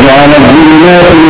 والأرض وجعل الظلمات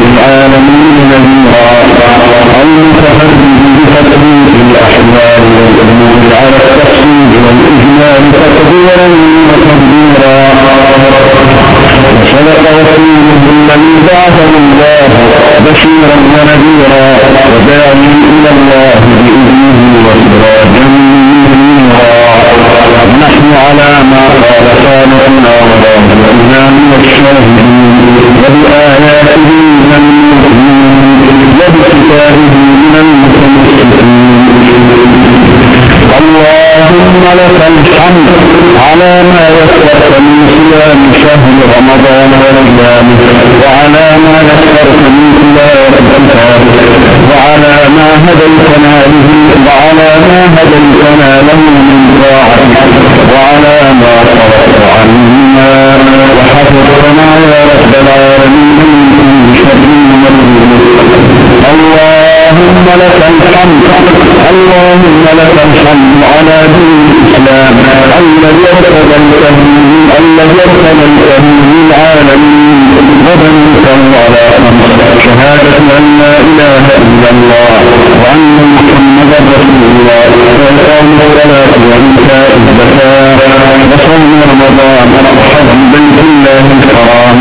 للعالمين نذيرا. المتفرد بتدبير الأحوال والأمور على التفصيل والإجمال تقديرا وتقديرا. وصدق رسوله الذي بعثه الله بشيرا ونذيرا وداعي إلى الله بإذنه وسراجا منيرا. نحن على اللهم لك الحمد على ما يسرت من صيام شهر رمضان ورمضانه وعلى ما يسرت من تلاوة الكتاب وعلى ما هديتنا به وعلى ما هديتنا له من طاعتك وعلى ما صرفت عنا وحفظتنا يا رب العالمين من كل شر اللهم لك الحمد اللهم لك الحمد على دين الاسلام الذي ارتضيته الذي ارتضيته للعالمين وبنيته على خمس شهادة ان لا اله الا الله وان محمدا رسول الله واقام الصلاة وإيتاء الزكاة وصوم رمضان وحج بيت الله الحرام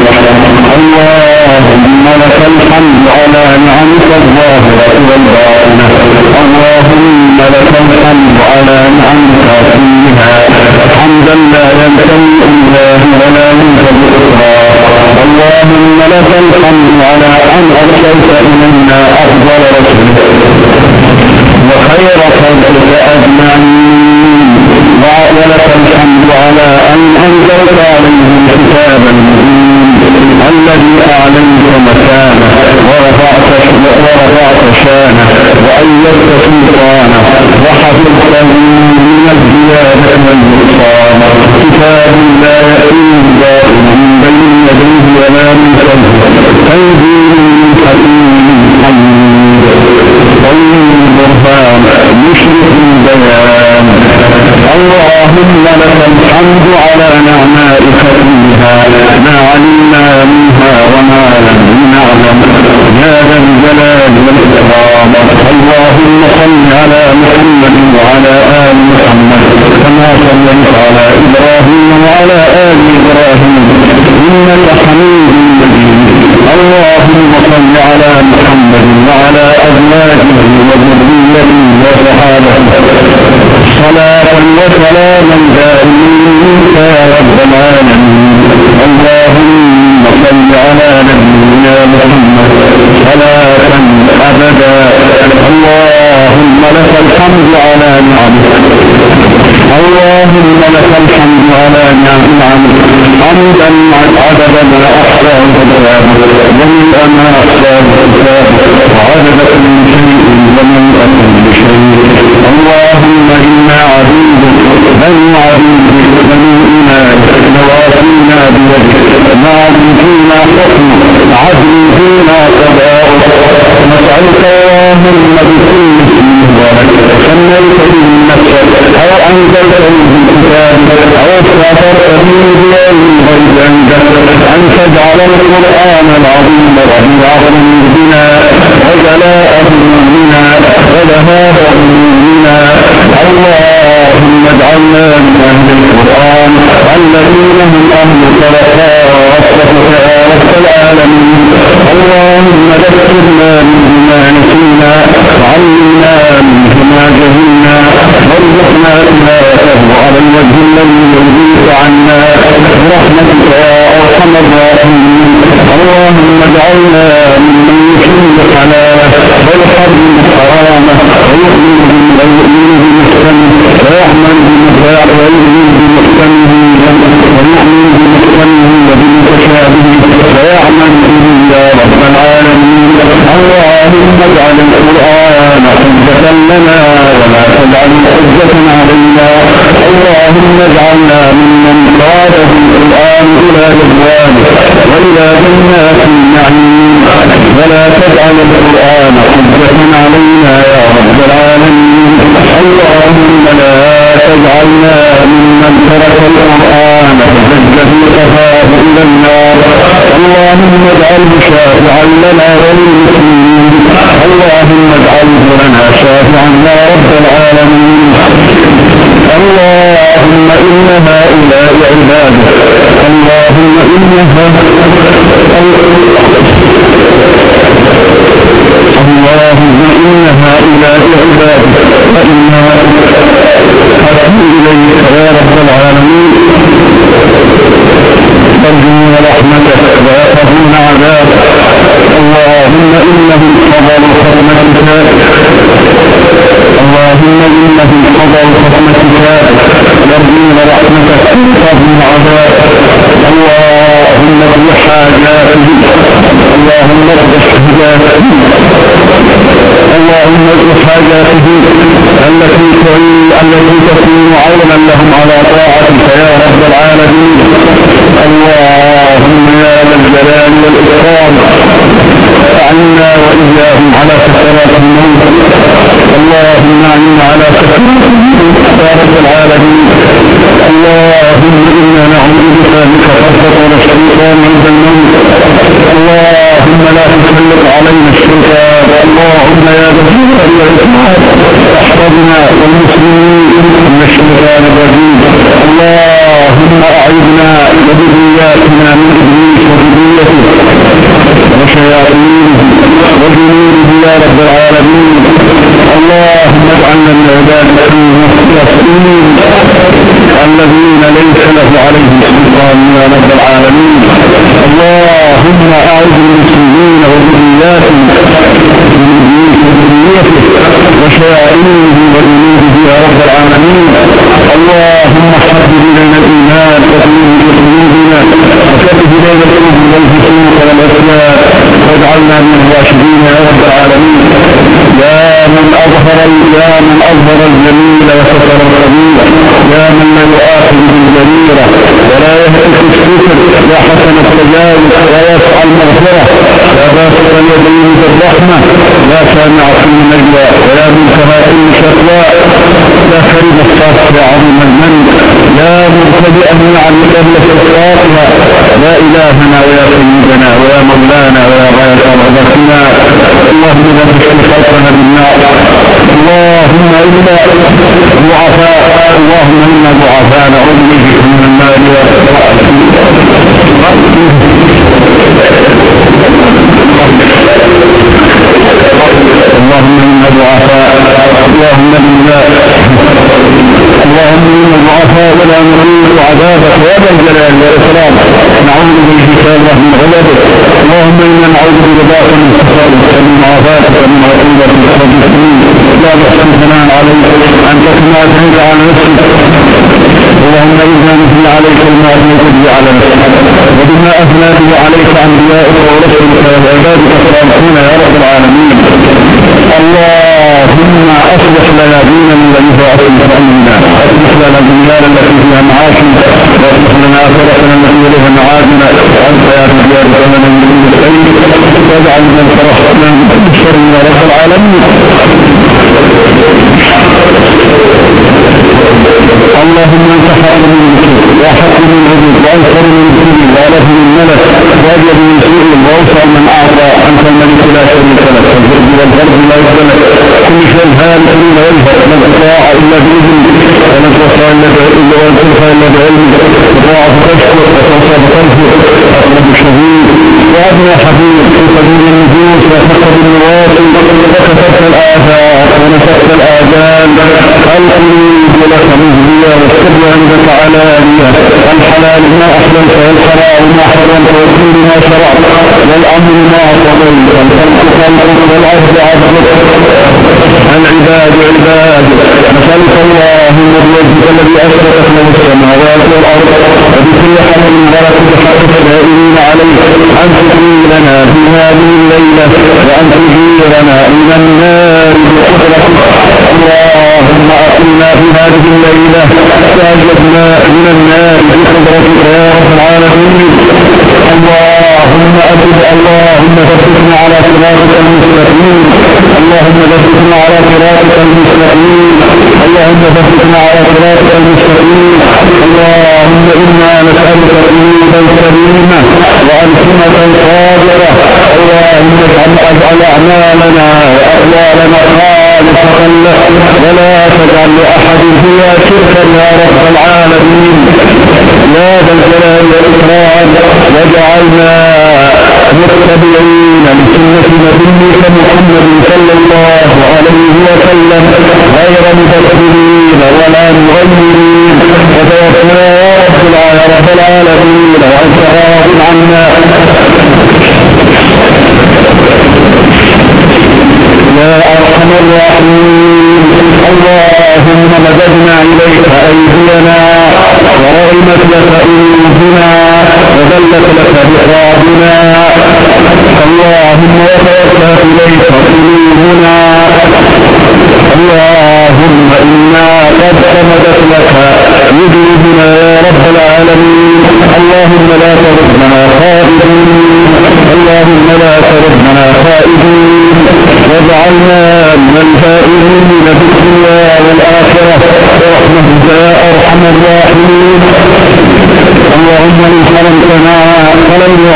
اللهم لك الحمد على نعمك الظاهرة والباطنة اللهم لك الحمد على نعمك كلها حمدا لا ينتهي إله ولا ينتهي أخرى اللهم لك وعلى آل محمد كما صليت على إبراهيم وعلى آل إبراهيم إنك حميد مجيد. اللهم صل على محمد وعلى أزواجه وذريته وصحابته. صلاة وسلاما دائمين يا رب العالمين. اللهم صل على نبينا محمد صلاة أبدا. الحمد على نعمك اللهم لك الحمد على نعمك حمدا عدد ما أحصاه كتابك ومن جيء مع أصحاب الكتاب. وعدد كل شيء ومن أكل شيء. اللهم إنا عبيدك. بنو عبيدك. بنو إناك نوافينا بيدك. ماض فينا حكمك عدل فينا قضاؤك نسألك اللهم بكل أن تجعل القرآن العظيم ربيع قلوبنا وجلاء همومنا وذهاب همومنا اللهم اجعلنا من أهل القرآن الذين هم أهلك وكافرك رب العالمين اللهم ذكرنا منه ما نسينا وعلمنا منه ما جهلنا وارزقنا تلاوته على الوجه الذي يرضيك عنا برحمتك يا ارحم الراحمين اللهم اجعلنا ممن يحل حلاله ويحرم حرامه ويؤمن اللهم اجعلنا ممن قاده القرآن إلى رضوانك وإلى جنات النعيم. ولا تجعل القرآن حجة علينا يا رب العالمين. اللهم لا تجعلنا ممن ترك القرآن في قفاه إلى النار. اللهم اجعله شافعا لنا وللمسلمين. اللهم اجعله لنا شافعا يا رب العالمين. اللهم إن هؤلاء عبادك. اللهم إن هؤلاء عبادك. فإنا أتوب إليك يا رب العالمين. التي تكون عونا لهم على طاعتك يا رب العالمين. اللهم يا ذا الجلال والإكرام. أعنا وإياهم على سكرات الموت. اللهم أعنا على سكرات الموت يا رب العالمين. اللهم إنا نعوذ بك تفضل الشيطان عند الموت. اللهم لا تسلط علينا اللهم وذرياتنا من إبليس وذريته وشياطينه وجنوده يا رب العالمين. اللهم اجعلنا من عبادك المخلصين الذين ليس له عليهم سلطان يا رب العالمين. اللهم اعز المسلمين وذرياتهم وذريته وشياطينه وجنوده يا رب العالمين. اللهم حبب إلينا الإيمان وقلوب قلوبنا وكره إلينا الكفر والفسوق والعصيان واجعلنا من الراشدين يا رب العالمين. يا من أظهر يا من أظهر الجميل وستر يؤاخذ بالجريرة ولا يهتك يا حسن التجاوز ويسعى المغفرة يا باسط اليدين بالرحمة يا سامع كل نجوى ويا منتهى كل شكوى كريم الصافي يا عظيم المن يا مبتدئا مع المكلف الصافية يا إلهنا ويا سيدنا ويا مولانا ويا غاية رغبتنا اللهم لا تشكي خلقنا بالنار اللهم إنا ضعفاء اللهم إنا ضعفاء نعوذ بك من المال اللهم إنا ضعفاء اللهم إنا اللهم إنا ضعفاء ولا نريد عذابك يا ذا الجلال والإكرام نعوذ الله من غضبك اللهم إنا نعوذ برضاك من سخطك ومن عافاتك ومن عقوبتك والمسلمين لا نحسن ثناء عليك أنت كما أثنيت على نفسك. اللهم إنا نثني عليك الماء الموجود على نفسك. وبما أثنى به عليك أنبيائك ورسلك وعبادك الصالحين يا رب العالمين. اللهم أصلح لنا دينا الذي هو أصلح أمنا أصلح لنا دنيانا التي فيها معاشنا وأصلح لنا آخرتنا التي إليها معادنا وأنت يا يا رب من كل واجعل من فرحنا من شر يا رب العالمين. اللهم انت حائل من الكفر وحق من العبد وأنصر من الكبر وله من ملك واجد من سوء وأوسع من أعطى. أنت الملك لا شريك لك والفرد والفرد لا يختلف إلا وجهك لا تطاع إلا باذنك ولا توصى إلا إلا الا بعلمك تطاع فتشكر وتوصى فتنفر اقرب الشهيد. وادنى حبيب في قديم النفوس وفقد النواصي. وكفرت الاثار ونسخت الآذان. القلوب لك مهدية والسر عندك علانية الحلال ما أحللت والحرام ما حرمت والكل ما شرعت والأمر ما قضيت والخلق خلقك والعبد عبدك العباد عباد نسألك اللهم بوجهك الذي أشرقت له السماوات والأرض وبكل حمل بركة حق السائلين عليه أن تكري لنا في هذه الليلة وأن تجيرنا من النار ثبتنا على صراطك المستقيم. اللهم إنا نسألك قلوبا سليمة وألسنة صادرة اللهم اجعل أعمالنا وأقوالنا خالصة لك ولا تجعل لأحد فيها شركا يا رب العالمين. يا ذا الجلال والإكرام واجعلنا متبعين لسنة نبيك محمد صلى الله عليه وسلم. غير مبتلين ولا مغيرين وتوفنا يا رب العالمين. وأنت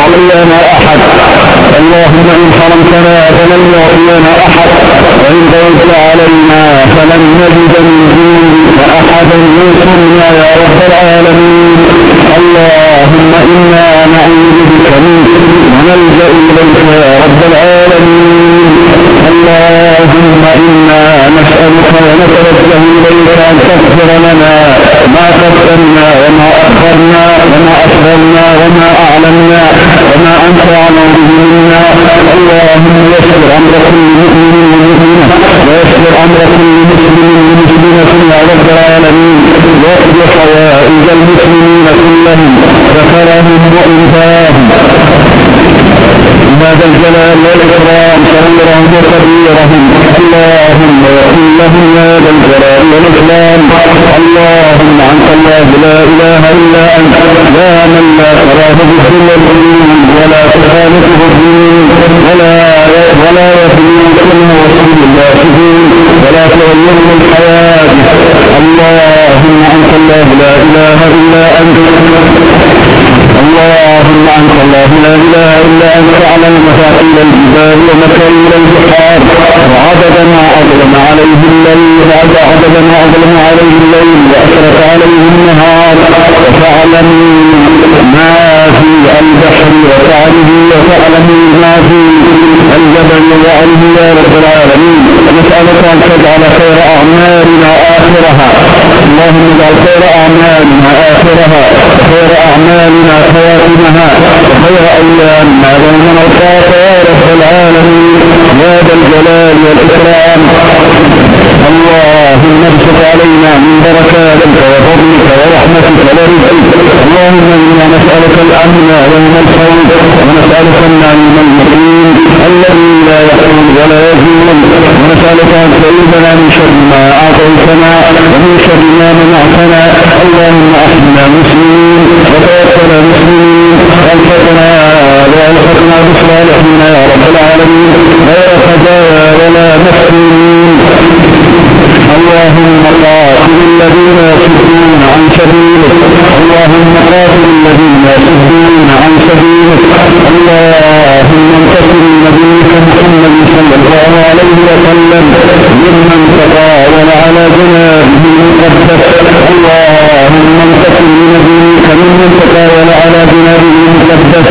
فلن يعطينا أحد. اللهم إن حرمتنا فلن يعطينا أحد. وإن ضيقت علينا فلن نجد من دونك أحدا. ينصرنا يا رب العالمين. اللهم إنا نعوذ بك منك. ونلجأ إليك يا رب العالمين. اللهم إنا نسألك ونتوجه إليك أن تغفر لنا ما قدمنا وما أخرنا وما اسررنا وما اعلنا وما أنت أعلم به منا. اللهم يسر أمر كل مؤمن ومؤمنة. ويسر أمر كل مسلم ومسلمة يا رب العالمين. واقض حوائج المسلمين كلهم. ذكرهم وانثاهم بعد الجلال والإكرام صغيرهم وكبيرهم اللهم وكن لهم يا ذا الجلال والإكرام. اللهم أنت الله لا إله إلا أنت. لا من لا تراه بالذل الدين ولا تخالفه الدين ولا ولا يفيك من رسول الله ولا تغيره الحياة اللهم أنت الله لا إله إلا أنت. اللهم انت الله لا إله إلا انت تعلم مفاتيح الجبال ومكاين البحار. وعدد ما أظلم عليه الليل عدد ما أظلم عليه الليل وأشرف عليه النهار. وتعلم ما في البحر وتعلم وتعلم ما في الجبل وعلم يا رب العالمين. نسألك أن تجعل خير أعمالنا آخرها. اللهم اجعل خير أعمالنا آخرها. وخير أعمالنا خواتمها. وخير أيامنا. يوم نلقاك يا رب العالمين. يا ذا الجلال والإكرام. اللهم ابسط علينا من بركاتك وفضلك اللهم إنا نسألك الأمن يوم الخوف ونسألك النعيم المقيم الذي لا يحول ولا يزول. ونسألك أن تعيذنا من شر ما أعطيتنا ومن شر ما منعتنا. اللهم إحنا مسلمين وتوفنا مسلمين. والفتنا والفتنا بصالحنا يا رب العالمين. غير خزايا ولا مسلمين اللهم قاتل الذين يصدون عن سبيلك. اللهم قاتل الذين يصدون عن سبيلك. اللهم انتصر نبيك محمد صلى الله عليه وسلم. ممن تطاول على جنابه المقدس. اللهم انتصر لنبيك ممن تطاول على جنابه المقدس.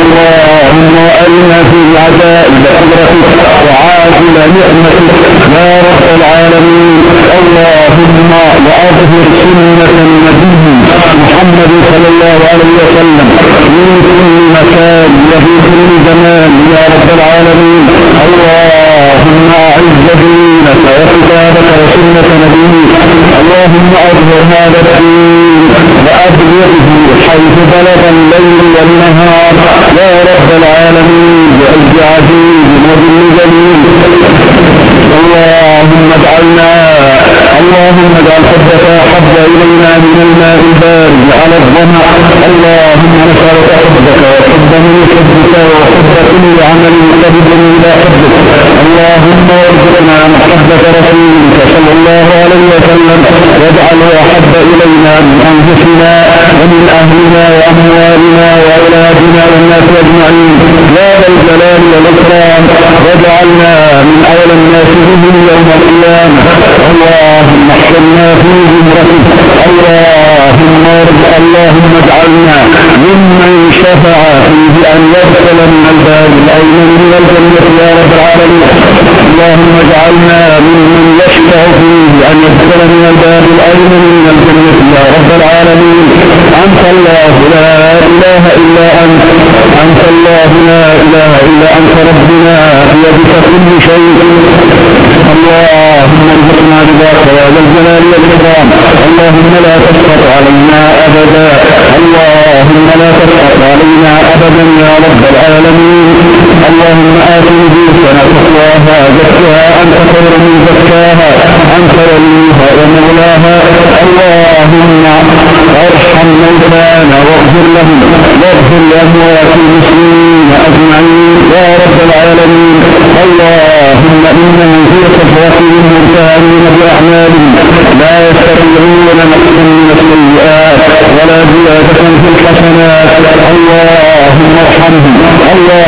اللهم أرنا في عجائب قدرتك وعاجل نعمتك. عليه وسلم من كل مكان وفي كل زمان. يا رب العالمين اللهم أعز دينك وكتابك وسنة نبيك. اللهم اظهر هذا الدين وأبلغه حيث بلغ الليل والنهار. يا رب العالمين بعز عزيز وذل جليل اللهم اجعلنا اللهم اجعل حبك احب إلينا من الماء البارد على الظمأ. اللهم نسألك حبك وحب من حبك وحب كل عمل قريب إلى حبك. اللهم ارزقنا محبة رسولك صلى الله عليه وسلم. واجعله أحب إلينا من أنفسنا ومن أهلنا وأموالنا وأولادنا والناس أجمعين. يا ذا الجلال والإكرام. واجعلنا من اولى الناس بهم يوم القيامة. اللهم احفظنا في زمرتك. اللهم ارض اللهم اجعلنا ممن شفع فيه أن يدخل من الباب الأيمن من الجنة يا رب العالمين. اللهم اجعلنا ممن يشفع فيه أن يدخل من الباب الأيمن من الجنة يا رب العالمين. أنت الله لا إله إلا أنت. أنت الله لا إله إلا أنت. ربنا بيدك كل شيء. اللهم ارزقنا رضاك يا ذا الجلال والإكرام. اللهم لا تسقط علينا أبدا.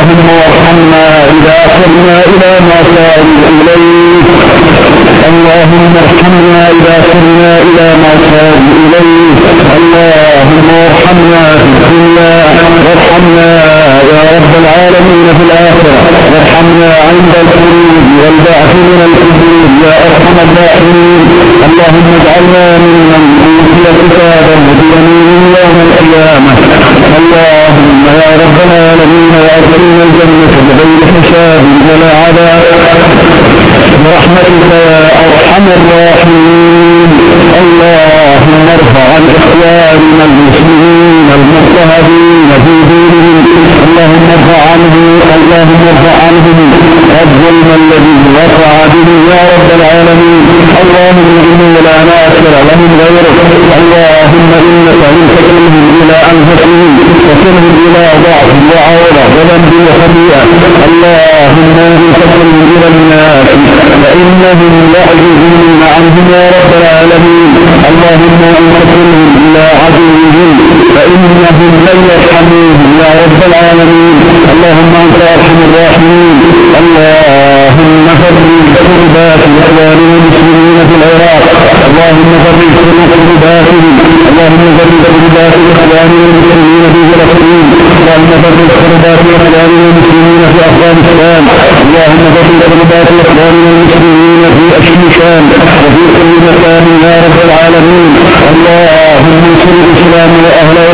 اللهم ارحمنا إذا صرنا إلى ما صاروا إليه. اللهم ارحمنا إذا صرنا إلى ما صاروا إليه. اللهم ارحمنا في الدنيا يا رب العالمين في الآخرة. وارحمنا عند الخروج والبعث من القبور يا أرحم الراحمين. اللهم اجعلنا ممن أوتي كتابا بيمين يوم القيامة. اللهم يا رب العالمين وأدخلنا الجنة بغير حساب ولا عذاب. برحمتك يا أرحم الراحمين. اللهم ارفع عن إخواننا المسلمين. المضطهدين في دينهم اللهم ارفع عنهم اللهم ارفع عنهم. الظلم الذي وقع به يا رب العالمين. اللهم انه لا ناصر لهم غيرك. اللهم إنك ان تكلهم إلى أنفسهم وكلهم إلى ضعف وعوره وذنب وخطيئة. اللهم ان تكلهم إلى الناس فإنهم يعجزون عنهم يا رب العالمين. اللهم ان تكلهم إلى عدوهم فانهم لن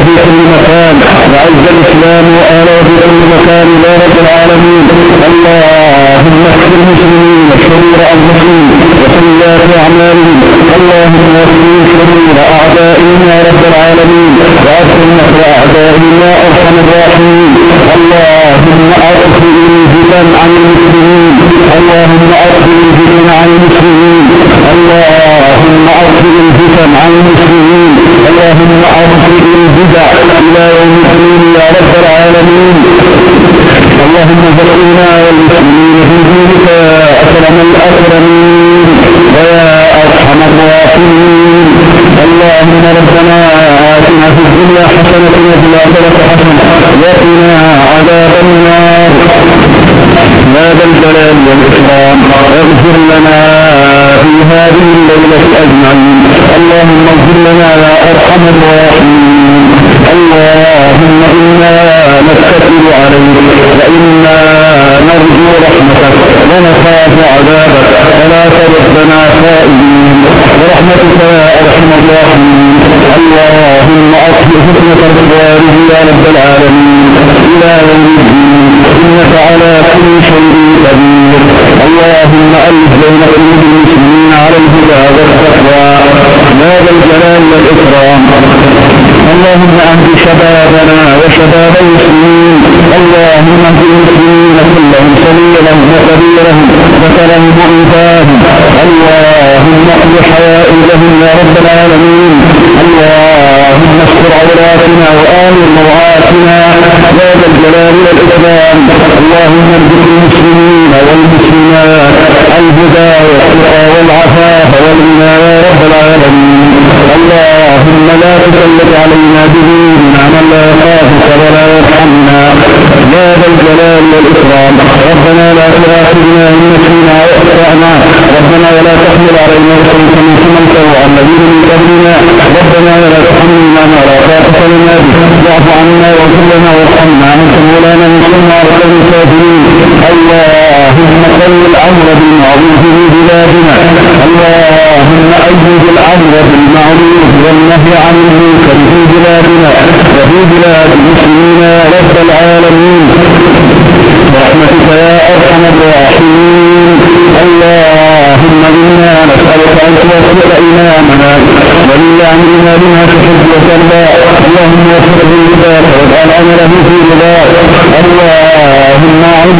في كل مكان وعز الإسلام واهله في كل مكان يا رب العالمين. اللهم اغفر المسلمين شرور انفسهم وسيئات أعمالهم. اللهم اغفر شرور أعدائهم يا رب العالمين. واغفر نصر أعدائهم يا أرحم الراحمين. اللهم اغفر الفتن عن المسلمين. اللهم إنا نتكل عليك وإنا نرجو رحمتك ونخاف عذابك. فلا تردنا خائبين برحمتك يا أرحم الراحمين. اللهم أصلح حكمة رضوانه يا رب العالمين. إلى يوم الدين. إنك على كل شيء قدير. اللهم ألف بين قلوب المسلمين على الهدى والتقوى. يا ذا الجلال والإكرام. اللهم أهد شبابنا وشباب المسلمين. اللهم اهد المسلمين كلهم سبيلهم وكبيرهم ذكرهم وانثاهم اللهم اقض حوائجهم يا رب العالمين. اللهم استر عوراتنا وآمن روعاتنا يا ذا الجلال والإكرام. اللهم ارزق المسلمين والمسلمات الهدى والتقى والعفاف والغنى يا رب العالمين. اللهم لا تسلط علينا بذنوبنا من لا يخافك ولا يرحمنا. يا ذا الجلال والإكرام. ربنا لا تؤاخذنا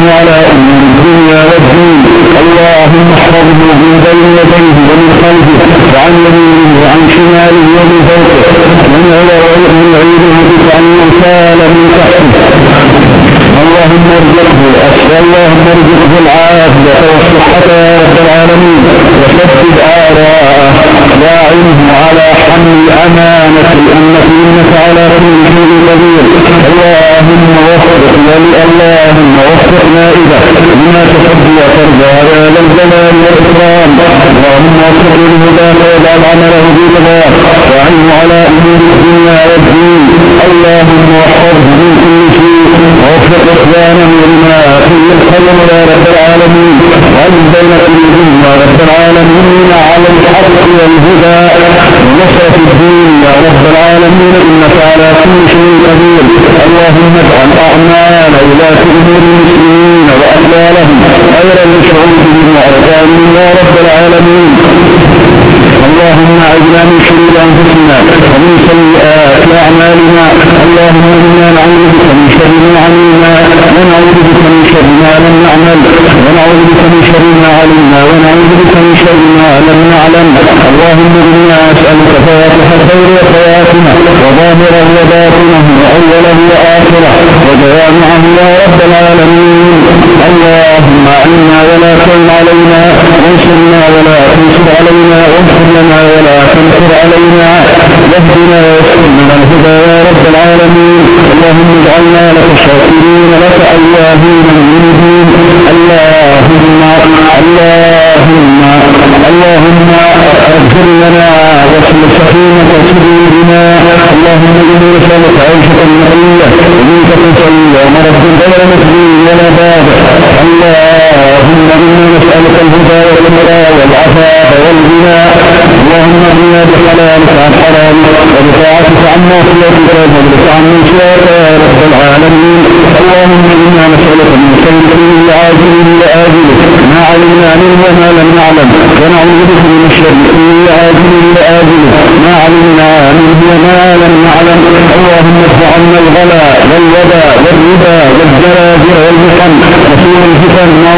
على أمور الدنيا والدين. اللهم احفظه من بين يديه ومن خلفه وعن يمينه وعن شماله ومن فوقه. من عيده بك أن الخير يا رب العالمين وألف بين رب العالمين على الحق والهدى ونصرة الدين يا رب العالمين إنك على كل شيء قدير اللهم اجعل أعمال ولاة أمور المسلمين وأقوالهم خيرا لشعوبهم وأركانهم يا رب العالمين. اللهم اعذنا من شرور انفسنا ومن سيئات اعمالنا. اللهم أنا نعوذ بك من شر ما عملنا ونعوذ بك من شر ما لم نعمل ونعوذ بك من شر ما علمنا ونعوذ بك من شر ما لم نعلم. اللهم أنا نسألك فواتح الخير وخواتمه وظاهرة وباطنه وأولة واخره وجوامعة يا رب العالمين. اللهم اعنا ولا تعن علينا وانصرنا ولا تنصر علينا واغفر لنا ولا تنصر علينا. واهدنا ويسر الهدى يا رب العالمين. اللهم اجعلنا لك شاكرين لك اياهين منيبين. اللهم اللهم اللهم أغفر لنا واصل صدورنا اللهم اني نسألك عيشة مقية ومنك سوية ومرض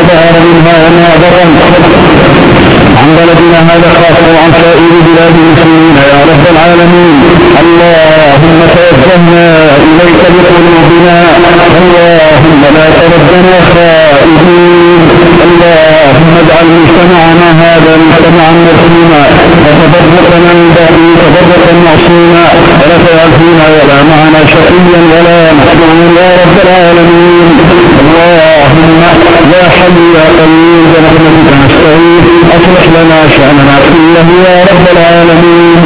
ظهر منها وما بطن عن بلدنا هذا خاصة وعن سائر بلاد المسلمين يا رب العالمين اللهم توجهنا إليك بقلوبنا اللهم لا تردنا خائبين اللهم اجعل مجتمعنا هذا مجتمعا مرحوما وتفرقنا من بعده تفرقا معصوما ولا تجعل فينا ولا معنا شقيا ولا محروما يا رب العالمين اللهم يا حي يا قيوم برحمتك نستعين أصلح لنا شأننا كله يا رب العالمين.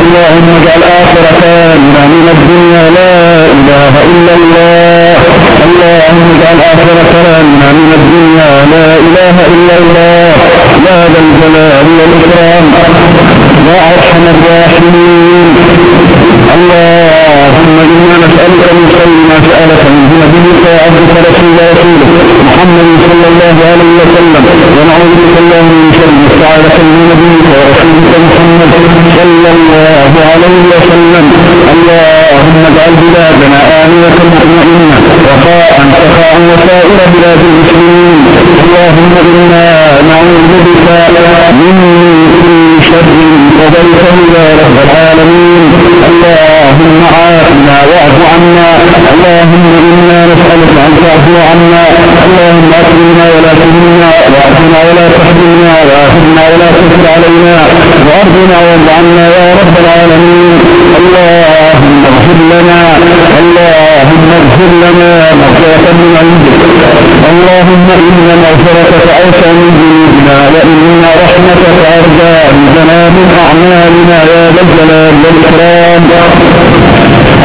اللهم اجعل آخر كلامنا من الدنيا لا إله إلا الله. اللهم اجعل آخر كلامنا من الدنيا لا إله إلا الله. يا ذا الجلال والإكرام. يا أرحم الراحمين. اللهم إنا نسألك من خير ما سالك منه نبيك وعبدك رسول رسولك محمد صلى الله عليه وسلم. ونعوذ بك اللهم من شر استعاذك من نبيك ورسولك محمد صلى الله عليه وسلم. اللهم اجعل بلادنا آمنة مطمئنة. وقاء سخاء وسائر بلاد المسلمين. اللهم إنا نعوذ بك من كل شر. قضيته يا رب العالمين. اللهم عافنا واعف عنا. اللهم إنا نسألك أن تعفو عنا. اللهم أكرمنا ولا تهنا. وأعفنا ولا تحرمنا واهنا ولا تسر علينا. وأرضنا وارض عنا يا رب العالمين. اللهم اغفر لنا. اللهم اغفر لنا مغفرة من عندك. اللهم إن مغفرتك أوسع من ذنوبنا وان رحمتك ارجى عندنا من أعمالنا يا ذا الجلال والإكرام.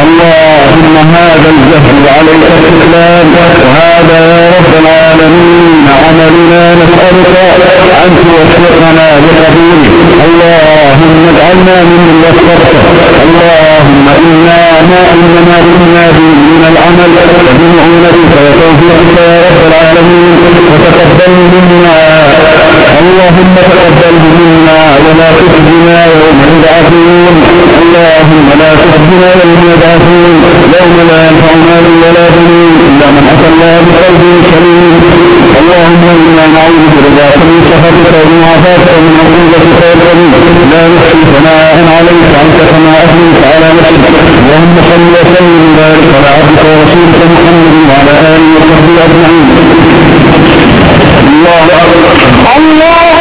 اللهم هذا الجهل عليك الإسلام. وهذا يا رب العالمين عملنا نسألك أن توفقنا بقبوله اللهم اجعلنا ممن وفقت. اللهم إنا ما إنما إنا من العمل. وبمعونتك وتوفيقك يا رب العالمين. وتقبل منا. اللهم تقبل منا ولا تخزنا يوم يبعثون. اللهم لا تخزنا يوم يبعثون. يوم لا ينفع مال ولا بنون إلا من اتى الله بقلب سليم. اللهم إنا نعوذ برضاك من سخطك ومن عفافك ومن عقوبتك لا نحصي ثناء عليك انت كما أثنيت على نفسك. اللهم صل وسلم وبارك على عبدك ورسولك محمد وعلى آله وصحبه أجمعين. الله أكبر. الله